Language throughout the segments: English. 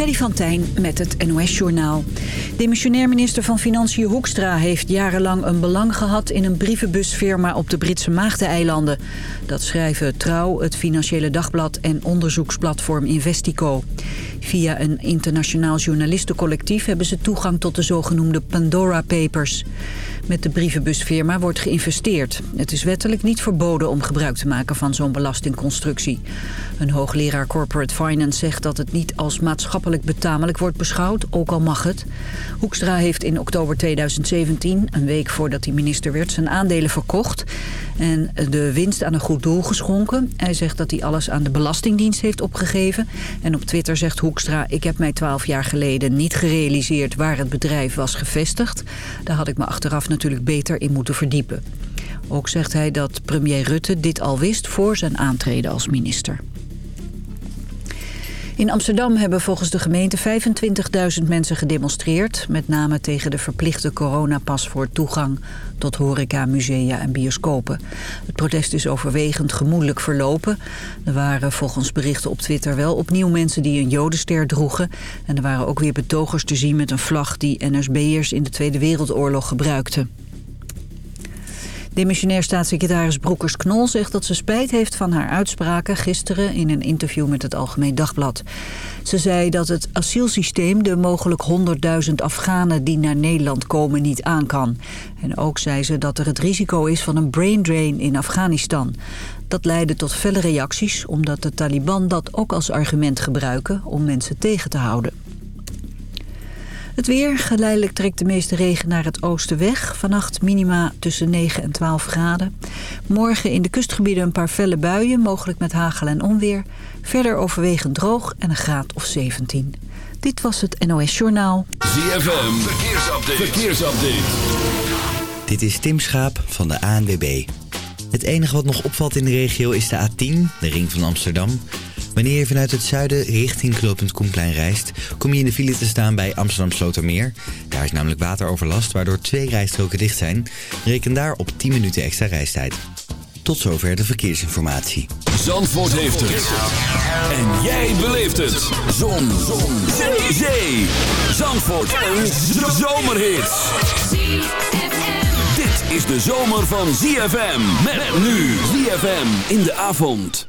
Freddy van Tijn met het NOS-journaal. Demissionair minister van Financiën Hoekstra heeft jarenlang een belang gehad... in een brievenbusfirma op de Britse Maagdeneilanden. Dat schrijven Trouw, het Financiële Dagblad en onderzoeksplatform Investico. Via een internationaal journalistencollectief hebben ze toegang tot de zogenoemde Pandora Papers. Met de brievenbusfirma wordt geïnvesteerd. Het is wettelijk niet verboden om gebruik te maken van zo'n belastingconstructie. Een hoogleraar Corporate Finance zegt dat het niet als maatschappelijk betamelijk wordt beschouwd, ook al mag het. Hoekstra heeft in oktober 2017, een week voordat hij minister werd, zijn aandelen verkocht en de winst aan een goed doel geschonken. Hij zegt dat hij alles aan de Belastingdienst heeft opgegeven. En op Twitter zegt Hoekstra, ik heb mij twaalf jaar geleden niet gerealiseerd waar het bedrijf was gevestigd. Daar had ik me achteraf natuurlijk beter in moeten verdiepen. Ook zegt hij dat premier Rutte dit al wist voor zijn aantreden als minister. In Amsterdam hebben volgens de gemeente 25.000 mensen gedemonstreerd... met name tegen de verplichte coronapas voor toegang tot horeca, musea en bioscopen. Het protest is overwegend gemoedelijk verlopen. Er waren volgens berichten op Twitter wel opnieuw mensen die een jodenster droegen... en er waren ook weer betogers te zien met een vlag die NSB'ers in de Tweede Wereldoorlog gebruikten. Demissionair staatssecretaris Broekers-Knol zegt dat ze spijt heeft van haar uitspraken gisteren in een interview met het Algemeen Dagblad. Ze zei dat het asielsysteem de mogelijk 100.000 Afghanen die naar Nederland komen niet aan kan. En ook zei ze dat er het risico is van een brain drain in Afghanistan. Dat leidde tot felle reacties omdat de Taliban dat ook als argument gebruiken om mensen tegen te houden. Het weer. Geleidelijk trekt de meeste regen naar het oosten weg. Vannacht minima tussen 9 en 12 graden. Morgen in de kustgebieden een paar felle buien, mogelijk met hagel en onweer. Verder overwegend droog en een graad of 17. Dit was het NOS Journaal. ZFM. Verkeersupdate. Verkeersupdate. Dit is Tim Schaap van de ANWB. Het enige wat nog opvalt in de regio is de A10, de ring van Amsterdam... Wanneer je vanuit het zuiden richting knooppunt Koenplein reist... kom je in de file te staan bij Amsterdam Slotermeer. Daar is namelijk wateroverlast, waardoor twee rijstroken dicht zijn. Reken daar op 10 minuten extra reistijd. Tot zover de verkeersinformatie. Zandvoort heeft het. En jij beleeft het. Zon. Zon. Zee. Zee. Zandvoort. Een zomerhit. Dit is de zomer van ZFM. Met nu ZFM in de avond.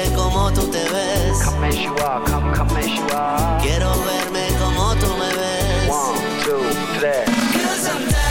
como tú te ves. Come as you are, come, come as you are. Quiero verme como tú me ves. One, two, three.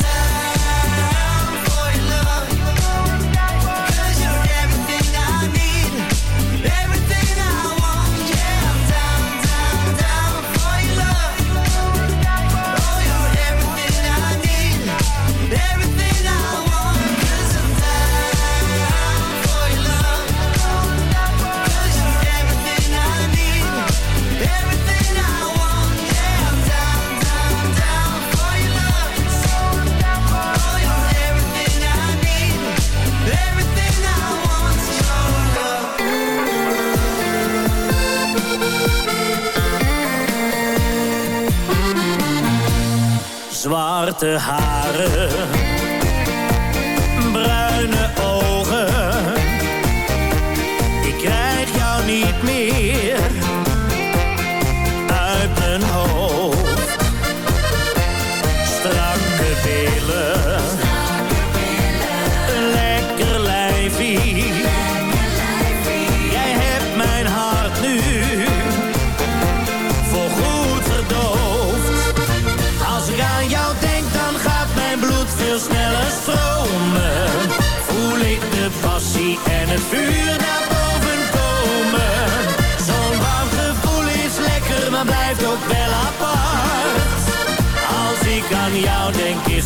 zwarte haren, bruine ogen. Ik krijg jou niet meer.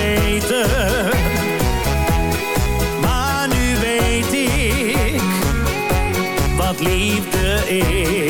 weten. Maar nu weet ik wat liefde is.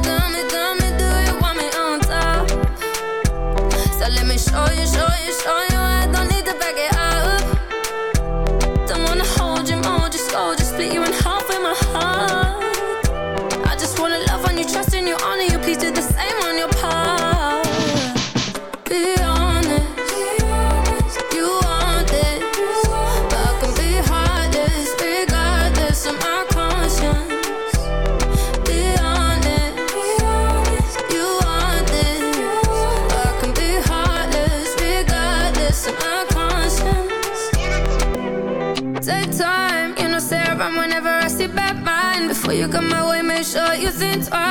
reasons why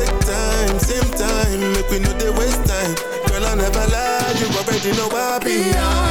we know they waste time. Girl, I never lie. you already know I'll be on.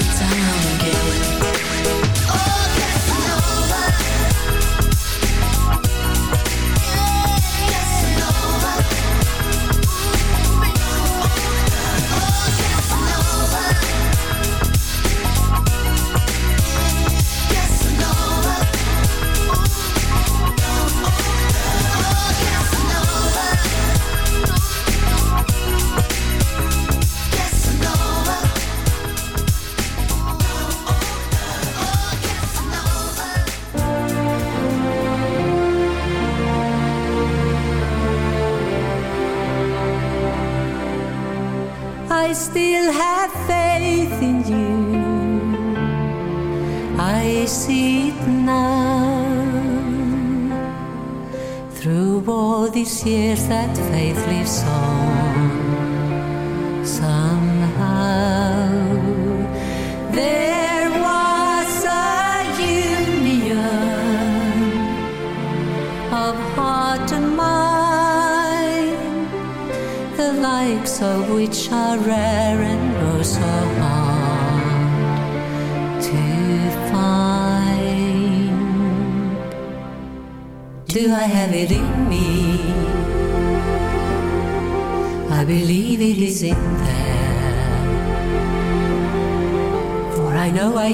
face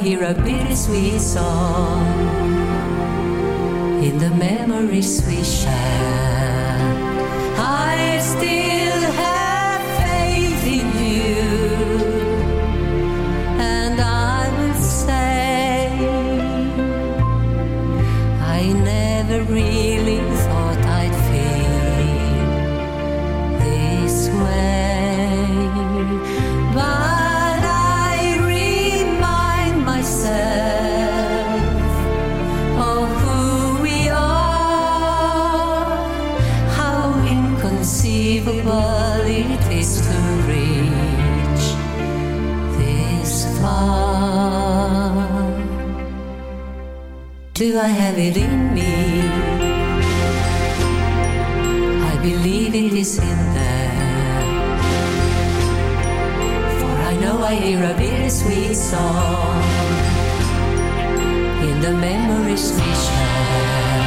Hear a bittersweet song in the memories we share. Do I have it in me? I believe it is in there. For I know I hear a bittersweet song in the memories we share.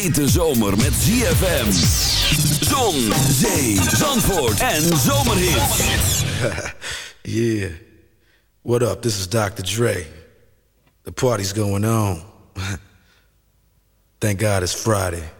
Hete zomer met ZFM. Zon, zee, zandvoort en zomerhit. yeah. What up? This is Dr. Dre. The party's going on. Thank God it's Friday.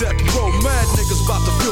death row. Mad niggas about to